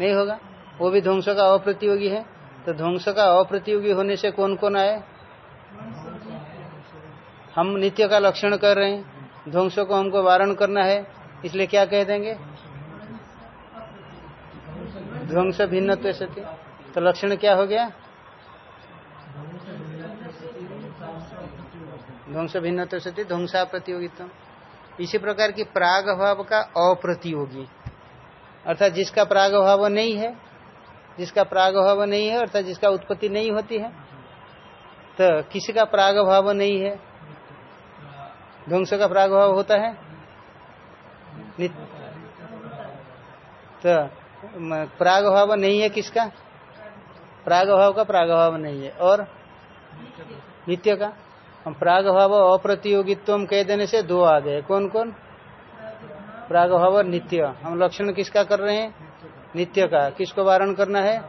नहीं होगा? वो भी ध्वंस का अप्रतियोगी है। तो ध्वंस का अप्रतियोगी होने से कौन कौन आए? हम नित्य का लक्षण कर रहे हैं। ध्वंस को हमको वारण करना है। इसलिए क्या कह देंगे? ध्वंस भिन्न तो लक्षण क्या हो गया? ध्वंस भिन्न तो सती ध्वंसा प्रतियोगिता इसी प्रकार की प्राग भाव का अप्रतियोगी। अर्थात जिसका प्राग भाव नहीं है, जिसका प्राग भाव नहीं है, अर्थात जिसका उत्पत्ति नहीं होती है तो किसी का प्राग भाव नहीं है। ध्वंस का प्राग भाव होता है। तो प्राग भाव नहीं है किसका? प्राग भाव का प्राग भाव नहीं है। और नित्य का? हम प्राग भाव अप्रतियोगित्व कह देने से दो आ गए कौन कौन? प्राग भाव नित्य। हम लक्षण किसका कर रहे हैं? नित्य का। किसको वारण करना है?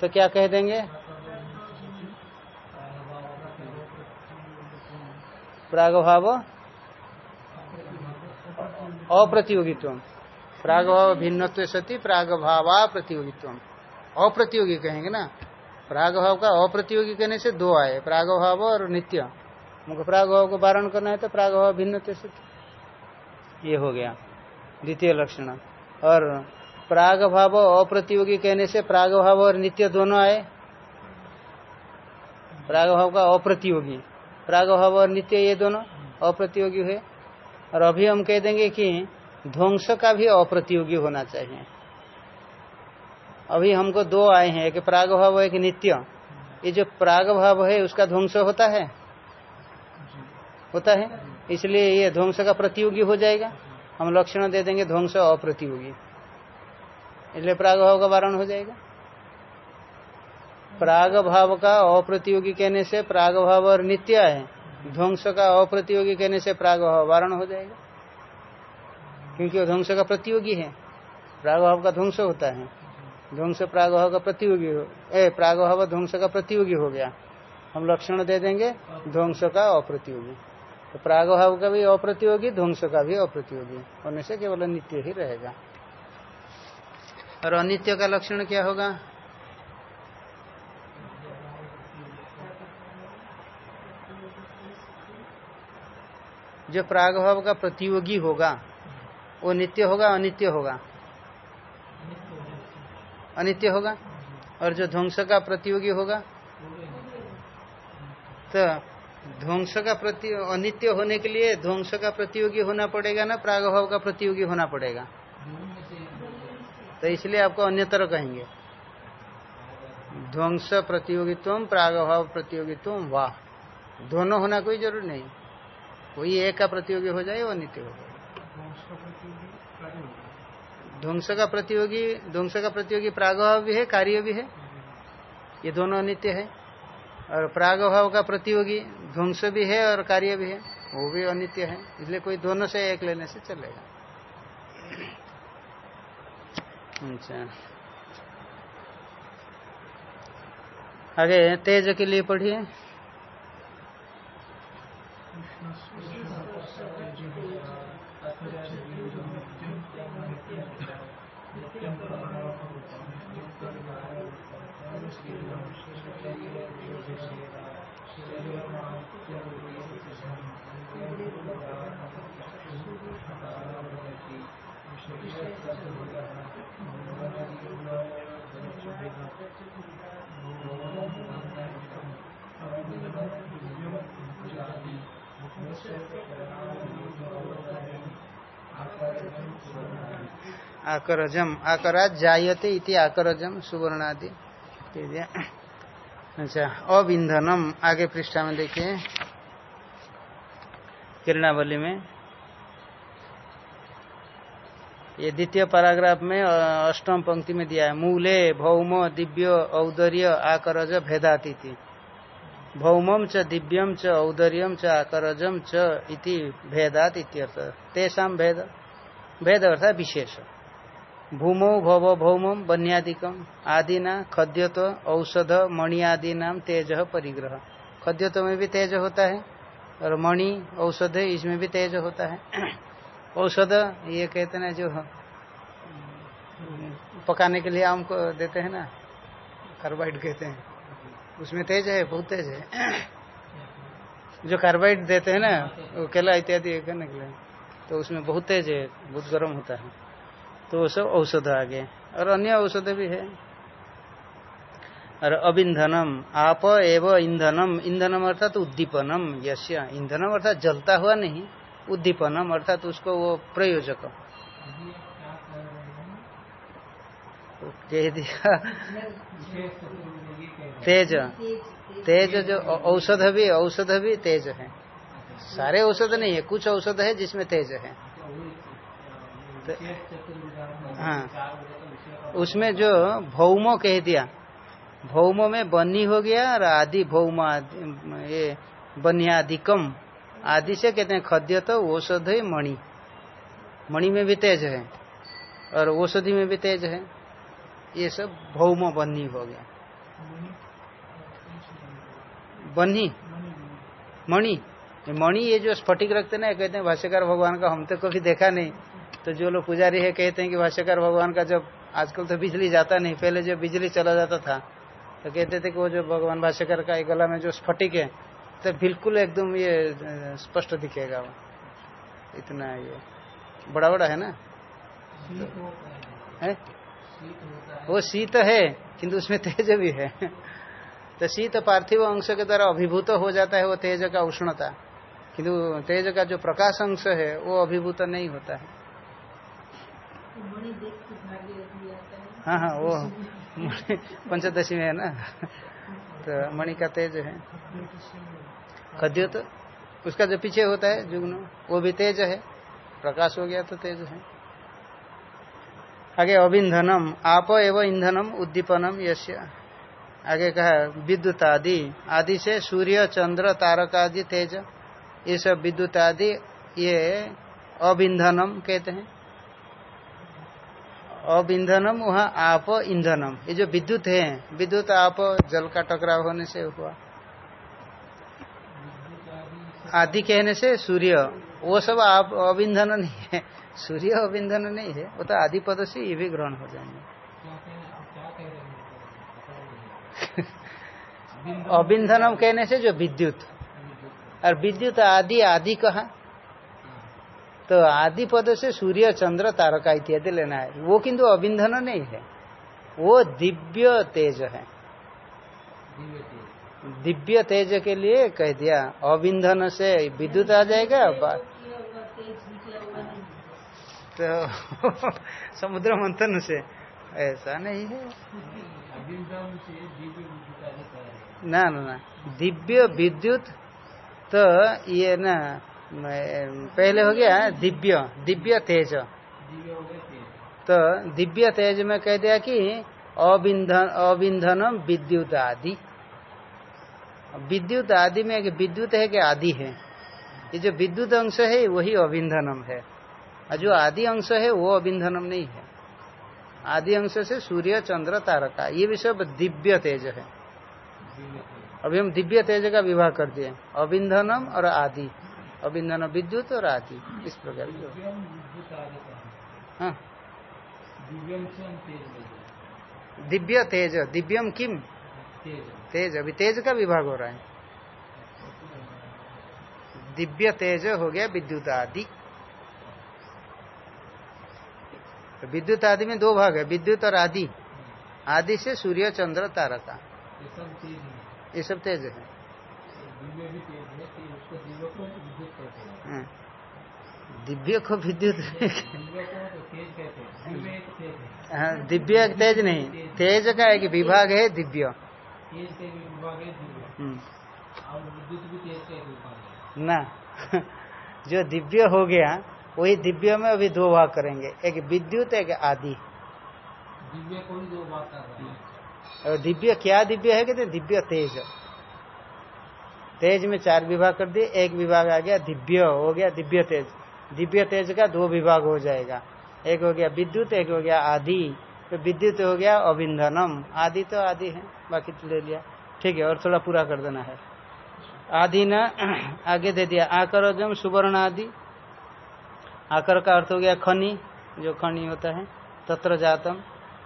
तो क्या कह देंगे? प्राग भाव अप्रतियोगित्व। प्राग भाव भिन्न सती प्राग भावा प्रतियोगित्व। अप्रतियोगी कहेंगे ना? प्राग भाव का अप्रतियोगी कहने से दो आए। प्राग भाव और नित्य। मुख प्रागभाव को वारण करना है तो प्रागभाव भिन्न ये हो गया द्वितीय लक्षण। और प्राग भाव अप्रतियोगी कहने से प्राग भाव और नित्य दोनों आए। प्राग भाव का अप्रतियोगी। प्राग भाव और नित्य ये दोनों अप्रतियोगी हुए। और अभी हम कह देंगे कि ध्वंस का भी अप्रतियोगी होना चाहिए। अभी हमको दो आए हैं, एक प्राग भाव एक नित्य। ये जो प्राग भाव है, उसका ध्वंस होता है? होता है। इसलिए ये ध्वंस का प्रतियोगी हो जाएगा। हम लक्षण दे देंगे, ध्वंस अप्रतियोगी। इसलिए प्राग भाव का वारण हो जाएगा। प्राग भाव का अप्रतियोगी कहने से प्राग भाव और नित्य है। ध्वंस का अप्रतियोगी कहने से प्राग भाव वारण हो जाएगा। क्योंकि वो ध्वंस का प्रतियोगी है। प्राग भाव का ध्वंस होता है। ध्वंस प्राग भाव का प्रतियोगी हो ए प्राग भाव ध्वंस का प्रतियोगी हो गया। हम लक्षण दे देंगे, ध्वंस का अप्रतियोगी। तो प्रागभाव का भी अप्रतियोगी, ध्वंस का भी अप्रतियोगी। होने से केवल नित्य ही रहेगा। और अनित्य का लक्षण क्या होगा? जो प्रागभाव का प्रतियोगी होगा, वो नित्य होगा, अनित्य होगा? अनित्य होगा। और जो ध्वंस का प्रतियोगी होगा तो ध्वंस का प्रति अनित्य होने के लिए ध्वंस का प्रतियोगी होना पड़ेगा ना? प्रागभाव का प्रतियोगी होना पड़ेगा। तो इसलिए आपको अन्यतर कहेंगे। ध्वंस प्रतियोगित्व प्रागभाव प्रतियोगित्व वाह दोनों होना कोई ज़रूर नहीं। कोई एक का प्रतियोगी हो जाए, वो नित्य हो जाए। ध्वंस का प्रतियोगी ध्वंस का प्रतियोगी प्रागभाव भी है कार्य भी है? ये दोनों अनित्य है। और प्रागभाव का प्रतियोगी ध्वंस भी है और कार्य भी है, वो भी अनित्य है, इसलिए कोई दोनों से एक लेने से चलेगा। अच्छा। आगे, तेज के लिए पढ़िए। आकरजम आकरा जायते इति आकरजम सुवर्ण आदि अच्छा अब ईंधनम आगे पृष्ठा में देखिए। किरणावली में। ये द्वितीय पैराग्राफ में अष्टम पंक्ति में दिया है। मूले, भौम, दिव्य, औदर्य, आकरज भेदाती भौमम च दिव्यम च औदर्यम च आकरजम च इति भेदात इत्यर्थ। तेषा भेद भेद अर्थात विशेष। भूमो भव भौम बन्यादिकम आदिना खद्यत औषध मणि आदि नाम तेज परिग्रह। खद्यत में भी तेज होता है और मणि औषध इसमें भी तेज होता है। (clears throat) औषध ये कहते हैं जो पकाने के लिए आम को देते हैं ना, कार्बाइड कहते हैं। उसमें तेज है, बहुत तेज है। (clears throat) जो कार्बाइड देते हैं ना, वो केला इत्यादि करने के लिए तो उसमें बहुत तेज है, बहुत गर्म होता है। तो वो सब औषध आ गए। और अन्य औषध भी है। और अबिंधनम, आप एवं ईंधनम ईंधनम अर्थात उद्दीपनम यश्य ईंधनम अर्थात जलता हुआ नहीं, उद्दीपनम अर्थात उसको वो प्रयोजक। तेज। तेज जो औषध भी औषध भी तेज है। सारे औषध नहीं है, कुछ औषध है जिसमें तेज है। तो, हाँ। उसमें जो भौमो कह दिया भौमो में बनी हो गया और आदि भौम ये बनियादिकम आदि से कहते हैं खद्य तो औषध है मणि। मणि में भी तेज है और औषधि में भी तेज है। ये सब भौम बन्नी हो गया। बन्नी मणि। मणि ये जो स्फटिक रखते ना कहते हैं भाष्यकार भगवान का हम तो कभी देखा नहीं। तो जो लोग पुजारी है कहते हैं कि भाष्यकार भगवान का जब आजकल तो बिजली जाता नहीं पहले जब बिजली चला जाता था तो कहते थे कि वो जो भगवान भाष्यकर का गला में जो स्फटिक है तो बिल्कुल एकदम ये स्पष्ट दिखेगा वो। इतना ये बड़ा बड़ा है। ना तो, है। वो शीत है किंतु उसमें तेज भी है। तो शीत पार्थिव अंश के द्वारा अभिभूत हो जाता है वो तेज का उष्णता। किंतु तेज का जो प्रकाश अंश है वो अभिभूत नहीं होता है। हाँ हाँ। वो पंचदशी में है ना? तो मणि का तेज है। खद्य तो उसका जो पीछे होता है, जुग्न, वो भी तेज है। प्रकाश हो गया तो तेज है। आगे अभिंधनम आप एवं ईंधनम उद्दीपनम यश्य आगे कहा विद्युत आदि आदि से सूर्य, चंद्र तारक आदि तेज। ये सब विद्युत आदि ये अभिंधनम कहते हैं। अब ईंधनम वहाँ आप ईंधनम ये जो विद्युत है विद्युत आप जल का टकराव होने से हुआ। आदि कहने से सूर्य वो सब आप अब ईंधन नहीं है। सूर्य अब ईंधन नहीं है वो तो आदि पद से ये भी ग्रहण हो जाएँगे। (laughs) अबिंधनम कहने से जो विद्युत और विद्युत आदि आदि कहा? तो आदि पद से सूर्य, चंद्र, तारका इत्यादि लेना है। वो किंतु अबिंधन नहीं है। वो दिव्य तेज है। दिव्य तेज के लिए कह दिया अबिंधन से विद्युत आ जाएगा तो (laughs) समुद्र मंथन से ऐसा नहीं है। ना ना ना। दिव्य विद्युत तो ये ना पहले हो गया दिव्य दिव्य तेज। तो दिव्य तेज में कह दिया कि अबिंधन अबिंधन विद्युत आदि। विद्युत आदि में विद्युत है कि आदि है। ये जो विद्युत अंश है, वही अबिंधनम है। और जो आदि अंश है, वो अबिंधनम नहीं है। आदि अंश से सूर्य, चंद्र, तारका, ये भी सब दिव्य तेज है। अभी हम दिव्य तेज का विवाह कर दिए। अबिंधनम और आदि। अबिंधन विद्युत और आदि इस प्रकार हाँ? दिव्य तेज दिव्यम किम? तेज। अभी तेज का विभाग हो रहा है। दिव्य तेज हो गया विद्युत आदि। विद्युत आदि में दो भाग है विद्युत और आदि। आदि से सूर्य चंद्र तारका ये सब तेज है। दिव्य को विद्युत हाँ दिव्य तेज नहीं। तेज का एक विभाग है दिव्य। हम्म। ना। (laughs) जो दिव्य हो गया वही दिव्य में अभी दो भाग करेंगे। एक विद्युत एक आदि। दिव्य को ही दो भाग कर रहे हैं। और दिव्य क्या दिव्य है? कहते दिव्य तेज। तेज में चार विभाग कर दिए। एक विभाग आ गया, दिव्य हो गया, दिव्य तेज। दिव्य तेज का दो विभाग हो जाएगा। एक हो गया विद्युत, एक हो गया आदि। तो विद्युत हो गया अभिंधनम आदि तो आदि है, बाकी तो ले लिया। ठीक है, और थोड़ा पूरा कर देना है। आदि न (clears throat) आगे दे दिया। आकर जम सुवर्ण आदि। आकर का अर्थ हो गया खनी, जो खनी होता है तत्र जातम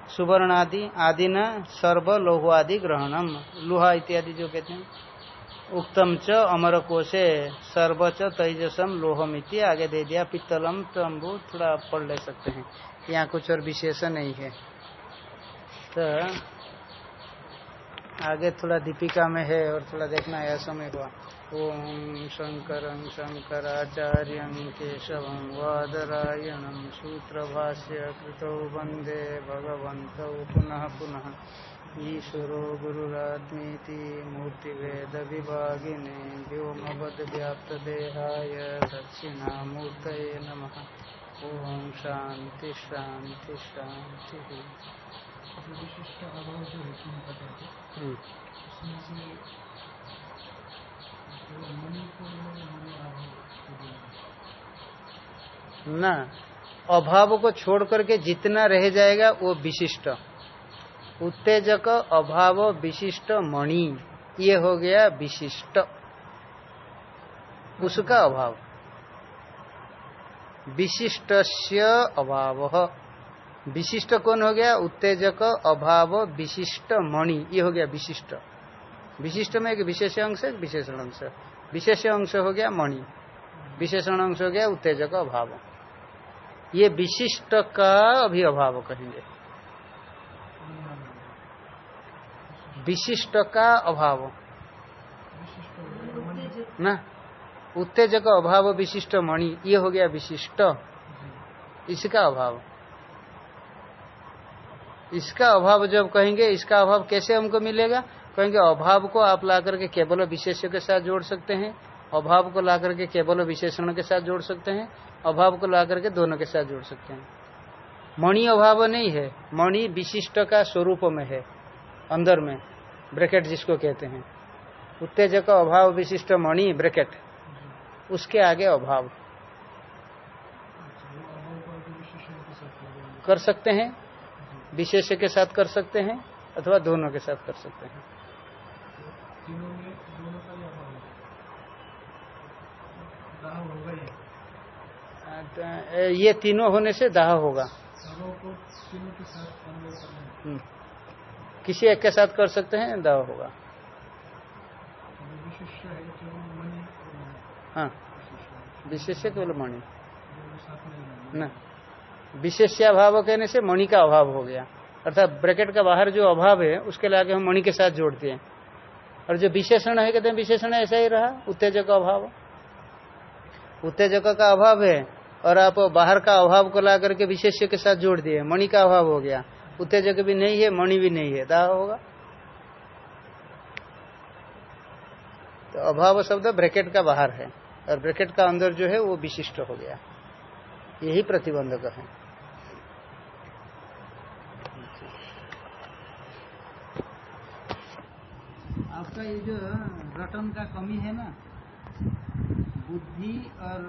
सुवर्ण आदि। आदि न सर्व, लोह आदि, ग्रहणम। लोहा इत्यादि जो कहते हैं। उक्तम च अमर कोशे सर्वच तेजसम लोहमिति। आगे दे दिया, पित्तलम तम्बू थोड़ा पढ़ ले सकते हैं। यहाँ कुछ और विशेष नहीं है। तो आगे थोड़ा दीपिका में है और थोड़ा देखना है समय हुआ। ओम शंकर शंकराचार्य केशव वादरायणम सूत्र भाष्य कृत वंदे भगवत पुनः पुनः। ईश्वरो गुरुरात्मीति मूर्तिवेदविभागिने व्योमवद्व्याप्तदेहाय दक्षिणामूर्तये नमः। ॐ है तीन प्रकार न, अभाव को छोड़ करके जितना रह जाएगा, वो विशिष्ट। उत्तेजक अभाव विशिष्ट मणि। ये हो गया विशिष्ट। उसका अभाव। विशिष्ट अभाव। विशिष्ट कौन हो गया? उत्तेजक अभाव विशिष्ट मणि। ये हो गया विशिष्ट। विशिष्ट में एक विशेष अंश, एक विशेषण अंश। विशेष अंश हो गया मणि। विशेषण अंश हो गया उत्तेजक अभाव। ये विशिष्ट का अभी अभाव कहेंगे। विशिष्ट का अभाव ना? उत्तेजक अभाव विशिष्ट मणि ये हो गया विशिष्ट। इसका अभाव। इसका अभाव जब कहेंगे इसका अभाव कैसे हमको मिलेगा? कहेंगे अभाव को आप ला करके केवल विशेष्य के साथ जोड़ सकते हैं। अभाव को ला करके केवल विशेषण के साथ जोड़ सकते हैं। अभाव को ला करके दोनों के साथ जोड़ सकते हैं। मणि अभाव नहीं है। मणि विशिष्ट का स्वरूप में है अंदर में। ब्रैकेट जिसको कहते हैं। उत्तेजक का अभाव विशिष्ट मणि ब्रैकेट। उसके आगे अभाव। कर सकते हैं विशेष के साथ कर सकते हैं अथवा दोनों के साथ कर सकते हैं। ये तीनों होने से दाह होगा। किसी एक के साथ कर सकते हैं, दावा होगा। है। विशेष्य केवल मणि। न। विशेष्याभाव कहने से मणि का अभाव हो गया। अर्थात ब्रैकेट का बाहर जो अभाव है, उसके लिए आगे हम मणि के साथ जोड़ते हैं। और जो विशेषण है, कहते हैं विशेषण ऐसा ही रहा, उत्तेजक अभाव। उत्तेजक का अभाव है, और आप बाहर का अभाव को ला करके विशेष्य के साथ जोड़ दिए, मणि का अभाव हो गया। उत्तेजक भी नहीं है, मणि भी नहीं है। दाह होगा। तो अभाव शब्द ब्रैकेट का बाहर है, और ब्रैकेट का अंदर जो है वो विशिष्ट हो गया। यही प्रतिबंधक है। आपका ये जो रटन का कमी है ना, बुद्धि और